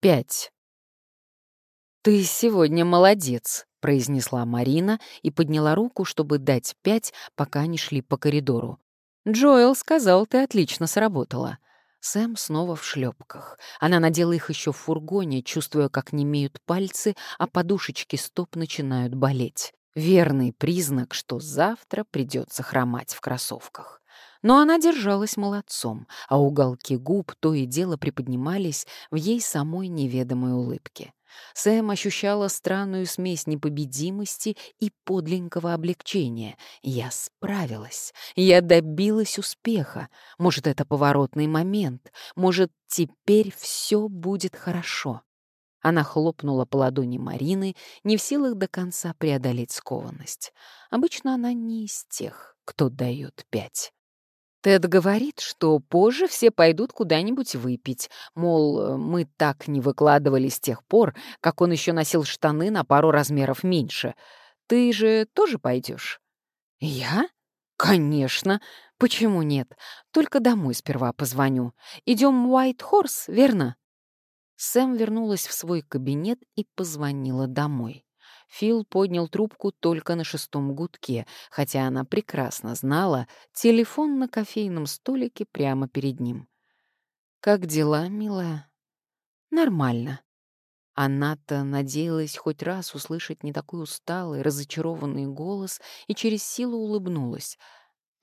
Пять. «Ты сегодня молодец», — произнесла Марина и подняла руку, чтобы дать пять, пока они шли по коридору. «Джоэл сказал, ты отлично сработала». Сэм снова в шлепках. Она надела их еще в фургоне, чувствуя, как немеют пальцы, а подушечки стоп начинают болеть. Верный признак, что завтра придется хромать в кроссовках. Но она держалась молодцом, а уголки губ то и дело приподнимались в ей самой неведомой улыбке. Сэм ощущала странную смесь непобедимости и подленького облегчения. Я справилась. Я добилась успеха. Может, это поворотный момент. Может, теперь все будет хорошо. Она хлопнула по ладони Марины, не в силах до конца преодолеть скованность. Обычно она не из тех, кто дает пять. Тед говорит, что позже все пойдут куда-нибудь выпить, мол, мы так не выкладывали с тех пор, как он еще носил штаны на пару размеров меньше. Ты же тоже пойдешь? Я? Конечно. Почему нет? Только домой сперва позвоню. Идем White Horse, верно? Сэм вернулась в свой кабинет и позвонила домой. Фил поднял трубку только на шестом гудке, хотя она прекрасно знала телефон на кофейном столике прямо перед ним. «Как дела, милая?» «Нормально». Она-то надеялась хоть раз услышать не такой усталый, разочарованный голос и через силу улыбнулась.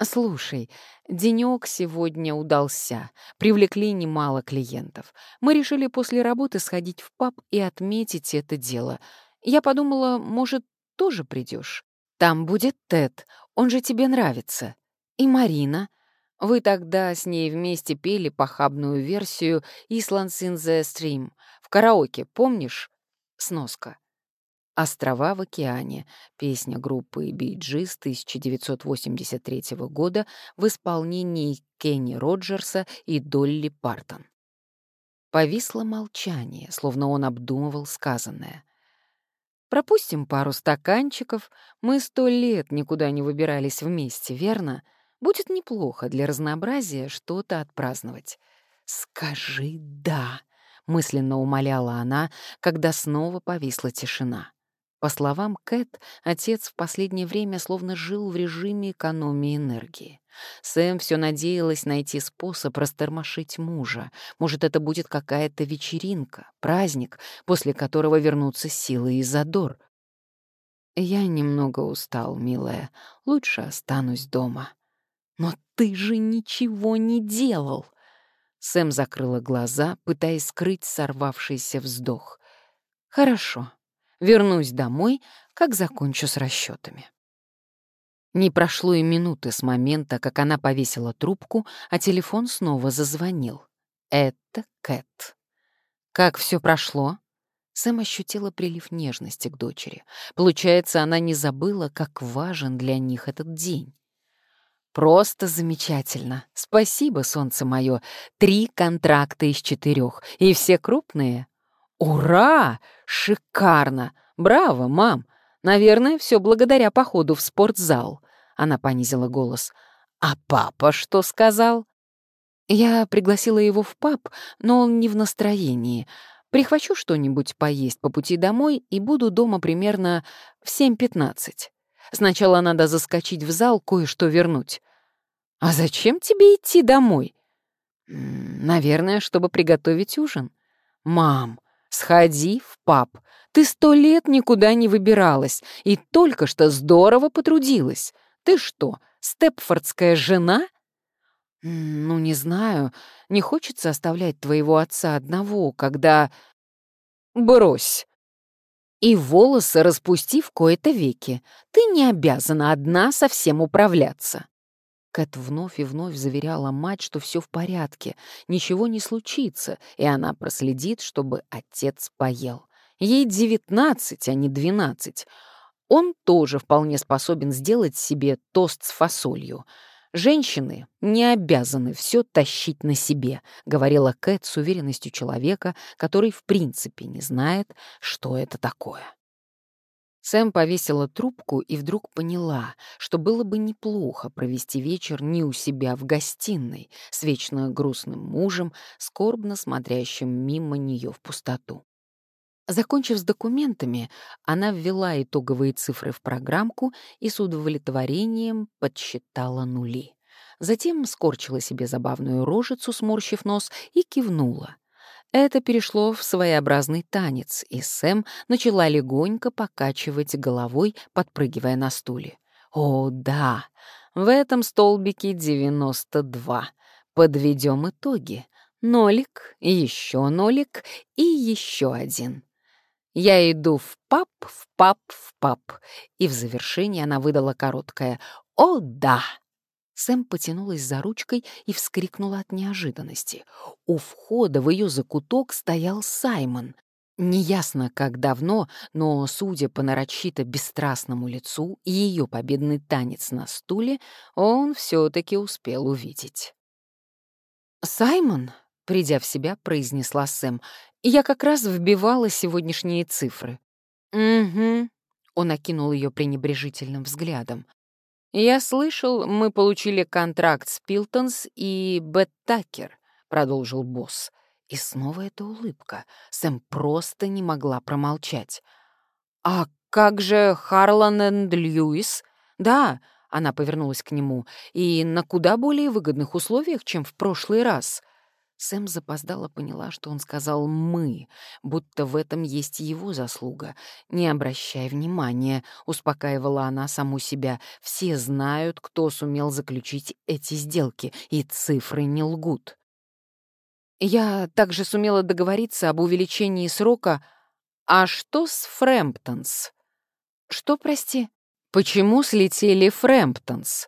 «Слушай, денёк сегодня удался. Привлекли немало клиентов. Мы решили после работы сходить в паб и отметить это дело. Я подумала, может, тоже придешь. Там будет Тед, он же тебе нравится. И Марина. Вы тогда с ней вместе пели похабную версию «Islands in the Stream» в караоке, помнишь? Сноска. «Острова в океане» — песня группы Bee Gees 1983 года в исполнении Кенни Роджерса и Долли Партон. Повисло молчание, словно он обдумывал сказанное — Пропустим пару стаканчиков. Мы сто лет никуда не выбирались вместе, верно? Будет неплохо для разнообразия что-то отпраздновать. «Скажи «да», — мысленно умоляла она, когда снова повисла тишина. По словам Кэт, отец в последнее время словно жил в режиме экономии энергии. Сэм все надеялась найти способ растормошить мужа. Может, это будет какая-то вечеринка, праздник, после которого вернутся силы и задор. «Я немного устал, милая. Лучше останусь дома». «Но ты же ничего не делал!» Сэм закрыла глаза, пытаясь скрыть сорвавшийся вздох. «Хорошо. Вернусь домой, как закончу с расчетами. Не прошло и минуты с момента, как она повесила трубку, а телефон снова зазвонил. Это Кэт. Как все прошло? Сэм ощутила прилив нежности к дочери. Получается, она не забыла, как важен для них этот день. «Просто замечательно. Спасибо, солнце мое. Три контракта из четырех, и все крупные. «Ура! Шикарно! Браво, мам! Наверное, все благодаря походу в спортзал». Она понизила голос. «А папа что сказал?» «Я пригласила его в паб, но он не в настроении. Прихвачу что-нибудь поесть по пути домой и буду дома примерно в 7.15. Сначала надо заскочить в зал, кое-что вернуть». «А зачем тебе идти домой?» «Наверное, чтобы приготовить ужин». «Мам, Сходи в паб. Ты сто лет никуда не выбиралась и только что здорово потрудилась. Ты что, степфордская жена? Ну, не знаю. Не хочется оставлять твоего отца одного, когда... Брось. И волосы распусти в кои-то веки. Ты не обязана одна совсем управляться. Кэт вновь и вновь заверяла мать, что все в порядке, ничего не случится, и она проследит, чтобы отец поел. Ей девятнадцать, а не двенадцать. Он тоже вполне способен сделать себе тост с фасолью. «Женщины не обязаны все тащить на себе», — говорила Кэт с уверенностью человека, который в принципе не знает, что это такое. Сэм повесила трубку и вдруг поняла, что было бы неплохо провести вечер не у себя в гостиной с вечно грустным мужем, скорбно смотрящим мимо нее в пустоту. Закончив с документами, она ввела итоговые цифры в программку и с удовлетворением подсчитала нули. Затем скорчила себе забавную рожицу, сморщив нос, и кивнула. Это перешло в своеобразный танец, и Сэм начала легонько покачивать головой, подпрыгивая на стуле. «О, да, в этом столбике 92. Подведем итоги. Нолик, еще нолик и еще один. Я иду в пап, в пап, в пап». И в завершении она выдала короткое «О, да!» Сэм потянулась за ручкой и вскрикнула от неожиданности. У входа в ее закуток стоял Саймон. Неясно, как давно, но, судя по нарочито бесстрастному лицу и ее победный танец на стуле, он все-таки успел увидеть. «Саймон?» — придя в себя, произнесла Сэм. «Я как раз вбивала сегодняшние цифры». «Угу», — он окинул ее пренебрежительным взглядом. «Я слышал, мы получили контракт с Пилтонс и Беттакер», — продолжил босс. И снова эта улыбка. Сэм просто не могла промолчать. «А как же Харлан энд Льюис?» «Да», — она повернулась к нему, «и на куда более выгодных условиях, чем в прошлый раз». Сэм запоздала поняла, что он сказал «мы», будто в этом есть его заслуга. «Не обращай внимания», — успокаивала она саму себя. «Все знают, кто сумел заключить эти сделки, и цифры не лгут». Я также сумела договориться об увеличении срока. А что с Фрэмптонс? Что, прости? Почему слетели Фрэмптонс?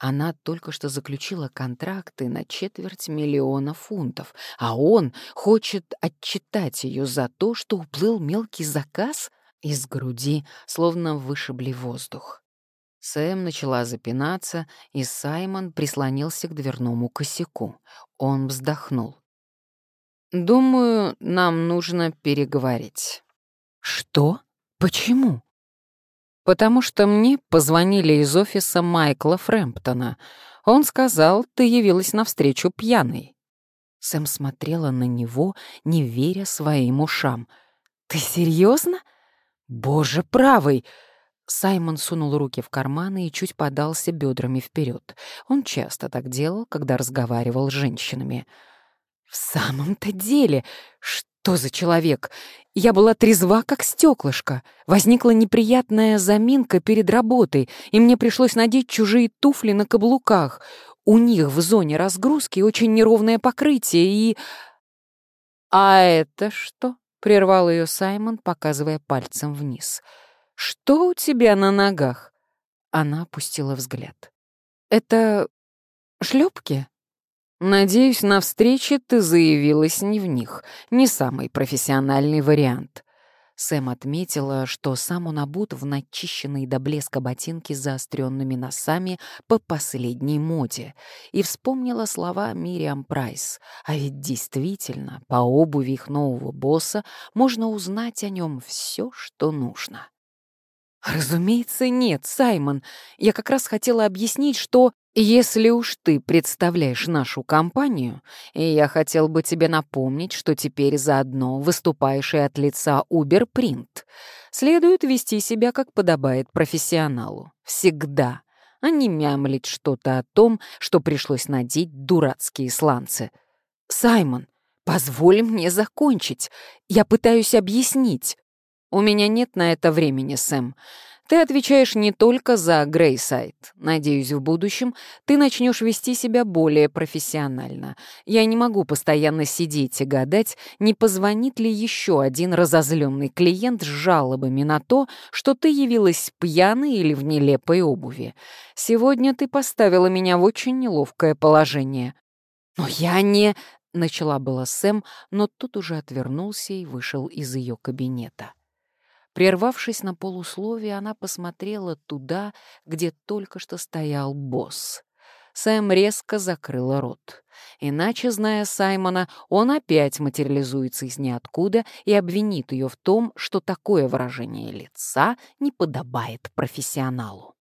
Она только что заключила контракты на четверть миллиона фунтов, а он хочет отчитать ее за то, что уплыл мелкий заказ? Из груди словно вышибли воздух. Сэм начала запинаться, и Саймон прислонился к дверному косяку. Он вздохнул. «Думаю, нам нужно переговорить». «Что? Почему?» Потому что мне позвонили из офиса Майкла Фрэмптона. Он сказал, ты явилась навстречу пьяной». Сэм смотрела на него, не веря своим ушам. «Ты серьезно? Боже правый!» Саймон сунул руки в карманы и чуть подался бедрами вперед. Он часто так делал, когда разговаривал с женщинами. «В самом-то деле, что?» Что за человек? Я была трезва, как стеклышко. Возникла неприятная заминка перед работой, и мне пришлось надеть чужие туфли на каблуках. У них в зоне разгрузки очень неровное покрытие, и... «А это что?» — прервал ее Саймон, показывая пальцем вниз. «Что у тебя на ногах?» Она опустила взгляд. «Это шлепки?» Надеюсь, на встрече ты заявилась не в них. Не самый профессиональный вариант. Сэм отметила, что сам он обут в начищенные до блеска ботинки с заостренными носами по последней моде, и вспомнила слова Мириам Прайс. А ведь действительно, по обуви их нового босса можно узнать о нем все, что нужно. «Разумеется, нет, Саймон. Я как раз хотела объяснить, что если уж ты представляешь нашу компанию, и я хотел бы тебе напомнить, что теперь заодно выступаешь и от лица Uberprint, следует вести себя, как подобает профессионалу. Всегда, а не мямлить что-то о том, что пришлось надеть дурацкие сланцы. Саймон, позволь мне закончить. Я пытаюсь объяснить. «У меня нет на это времени, Сэм. Ты отвечаешь не только за Грейсайд. Надеюсь, в будущем ты начнешь вести себя более профессионально. Я не могу постоянно сидеть и гадать, не позвонит ли еще один разозленный клиент с жалобами на то, что ты явилась пьяной или в нелепой обуви. Сегодня ты поставила меня в очень неловкое положение». «Но я не...» — начала была Сэм, но тут уже отвернулся и вышел из ее кабинета. Прервавшись на полусловие, она посмотрела туда, где только что стоял босс. Сэм резко закрыла рот. Иначе, зная Саймона, он опять материализуется из ниоткуда и обвинит ее в том, что такое выражение лица не подобает профессионалу.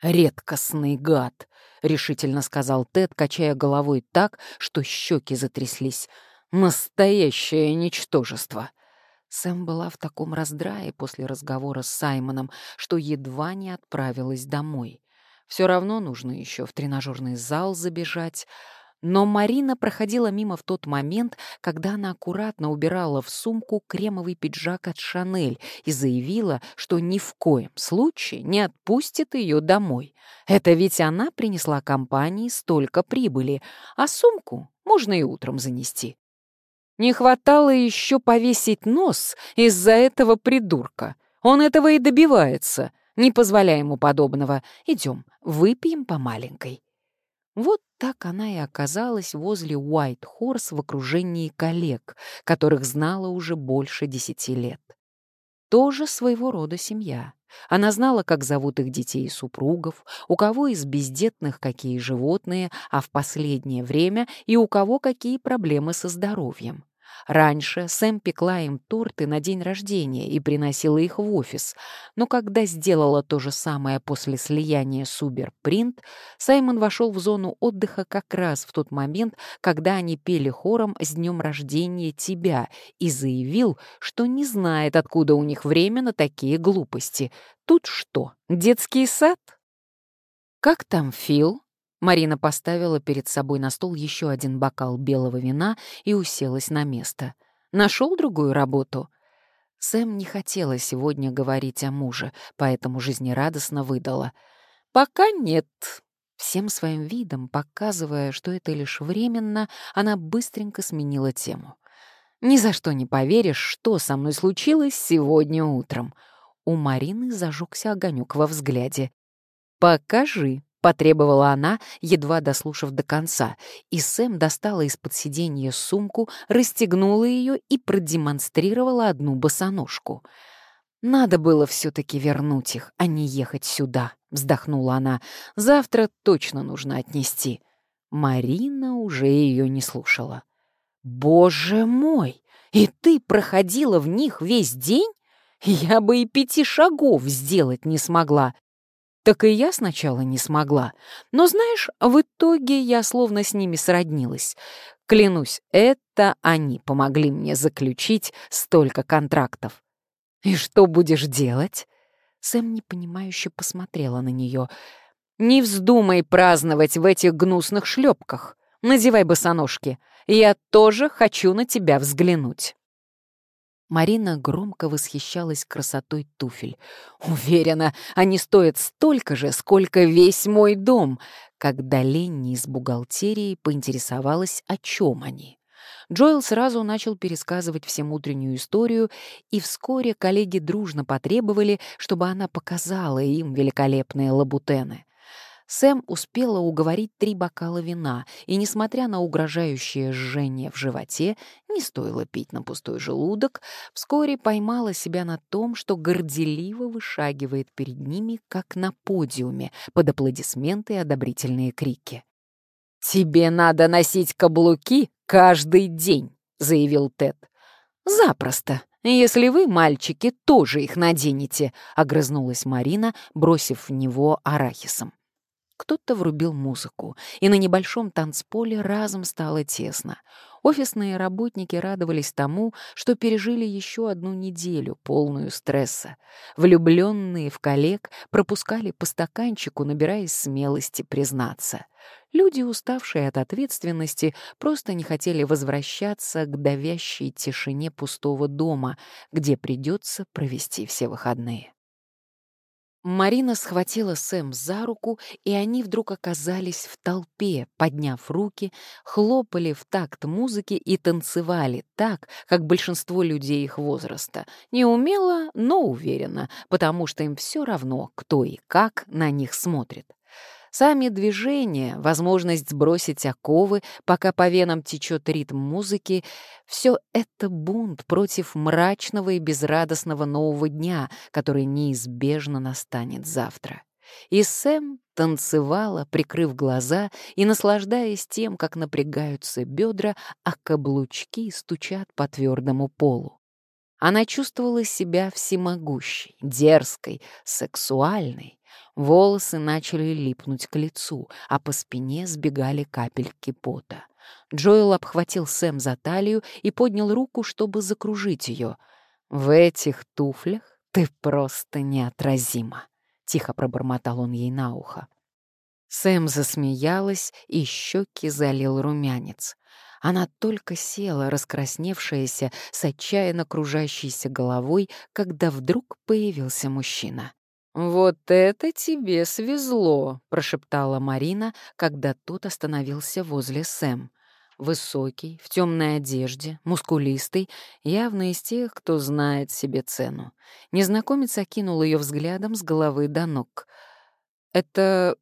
«Редкостный гад», — решительно сказал Тед, качая головой так, что щеки затряслись. «Настоящее ничтожество». Сэм была в таком раздрае после разговора с Саймоном, что едва не отправилась домой. Все равно нужно еще в тренажерный зал забежать, но Марина проходила мимо в тот момент, когда она аккуратно убирала в сумку кремовый пиджак от Шанель и заявила, что ни в коем случае не отпустит ее домой. Это ведь она принесла компании столько прибыли, а сумку можно и утром занести. Не хватало еще повесить нос из-за этого придурка. Он этого и добивается. Не позволяй ему подобного. Идем, выпьем по маленькой. Вот так она и оказалась возле Уайт Хорс в окружении коллег, которых знала уже больше десяти лет. Тоже своего рода семья. Она знала, как зовут их детей и супругов, у кого из бездетных какие животные, а в последнее время и у кого какие проблемы со здоровьем. Раньше Сэм пекла им торты на день рождения и приносила их в офис, но когда сделала то же самое после слияния с Уберпринт, Саймон вошел в зону отдыха как раз в тот момент, когда они пели хором «С днем рождения тебя» и заявил, что не знает, откуда у них время на такие глупости. Тут что, детский сад? «Как там Фил?» Марина поставила перед собой на стол еще один бокал белого вина и уселась на место. Нашел другую работу? Сэм не хотела сегодня говорить о муже, поэтому жизнерадостно выдала. «Пока нет». Всем своим видом, показывая, что это лишь временно, она быстренько сменила тему. «Ни за что не поверишь, что со мной случилось сегодня утром». У Марины зажегся огонек во взгляде. «Покажи», — потребовала она, едва дослушав до конца, и Сэм достала из-под сиденья сумку, расстегнула ее и продемонстрировала одну босоножку. «Надо было все-таки вернуть их, а не ехать сюда», — вздохнула она. «Завтра точно нужно отнести». Марина уже ее не слушала. «Боже мой! И ты проходила в них весь день? Я бы и пяти шагов сделать не смогла. Так и я сначала не смогла. Но, знаешь, в итоге я словно с ними сроднилась. Клянусь, это они помогли мне заключить столько контрактов. «И что будешь делать?» Сэм непонимающе посмотрела на нее. «Не вздумай праздновать в этих гнусных шлепках. Надевай босоножки. Я тоже хочу на тебя взглянуть». Марина громко восхищалась красотой туфель. «Уверена, они стоят столько же, сколько весь мой дом!» Когда Ленни из бухгалтерии поинтересовалась, о чем они. Джоэл сразу начал пересказывать всем утреннюю историю, и вскоре коллеги дружно потребовали, чтобы она показала им великолепные лабутены. Сэм успела уговорить три бокала вина, и, несмотря на угрожающее жжение в животе, не стоило пить на пустой желудок, вскоре поймала себя на том, что горделиво вышагивает перед ними, как на подиуме, под аплодисменты и одобрительные крики. «Тебе надо носить каблуки каждый день», — заявил Тед. «Запросто, если вы, мальчики, тоже их наденете», — огрызнулась Марина, бросив в него арахисом. Кто-то врубил музыку, и на небольшом танцполе разом стало тесно. Офисные работники радовались тому, что пережили еще одну неделю, полную стресса. Влюбленные в коллег пропускали по стаканчику, набираясь смелости признаться. Люди, уставшие от ответственности, просто не хотели возвращаться к давящей тишине пустого дома, где придется провести все выходные. Марина схватила Сэм за руку, и они вдруг оказались в толпе, подняв руки, хлопали в такт музыки и танцевали так, как большинство людей их возраста. Не умело, но уверенно, потому что им все равно, кто и как на них смотрит. Сами движения, возможность сбросить оковы, пока по венам течет ритм музыки — все это бунт против мрачного и безрадостного нового дня, который неизбежно настанет завтра. И Сэм танцевала, прикрыв глаза и наслаждаясь тем, как напрягаются бедра, а каблучки стучат по твердому полу. Она чувствовала себя всемогущей, дерзкой, сексуальной. Волосы начали липнуть к лицу, а по спине сбегали капельки пота. Джоэл обхватил Сэм за талию и поднял руку, чтобы закружить ее. «В этих туфлях ты просто неотразима», — тихо пробормотал он ей на ухо. Сэм засмеялась, и щеки залил румянец. Она только села, раскрасневшаяся, с отчаянно кружащейся головой, когда вдруг появился мужчина. «Вот это тебе свезло!» — прошептала Марина, когда тот остановился возле Сэм. Высокий, в темной одежде, мускулистый, явно из тех, кто знает себе цену. Незнакомец окинул ее взглядом с головы до ног. «Это...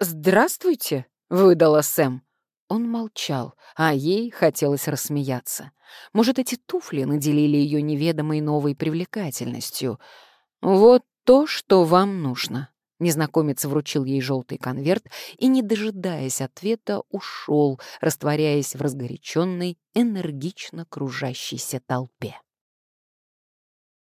здравствуйте!» — выдала Сэм. Он молчал, а ей хотелось рассмеяться. Может, эти туфли наделили ее неведомой новой привлекательностью. «Вот то, что вам нужно». Незнакомец вручил ей желтый конверт и, не дожидаясь ответа, ушел, растворяясь в разгоряченной, энергично кружащейся толпе.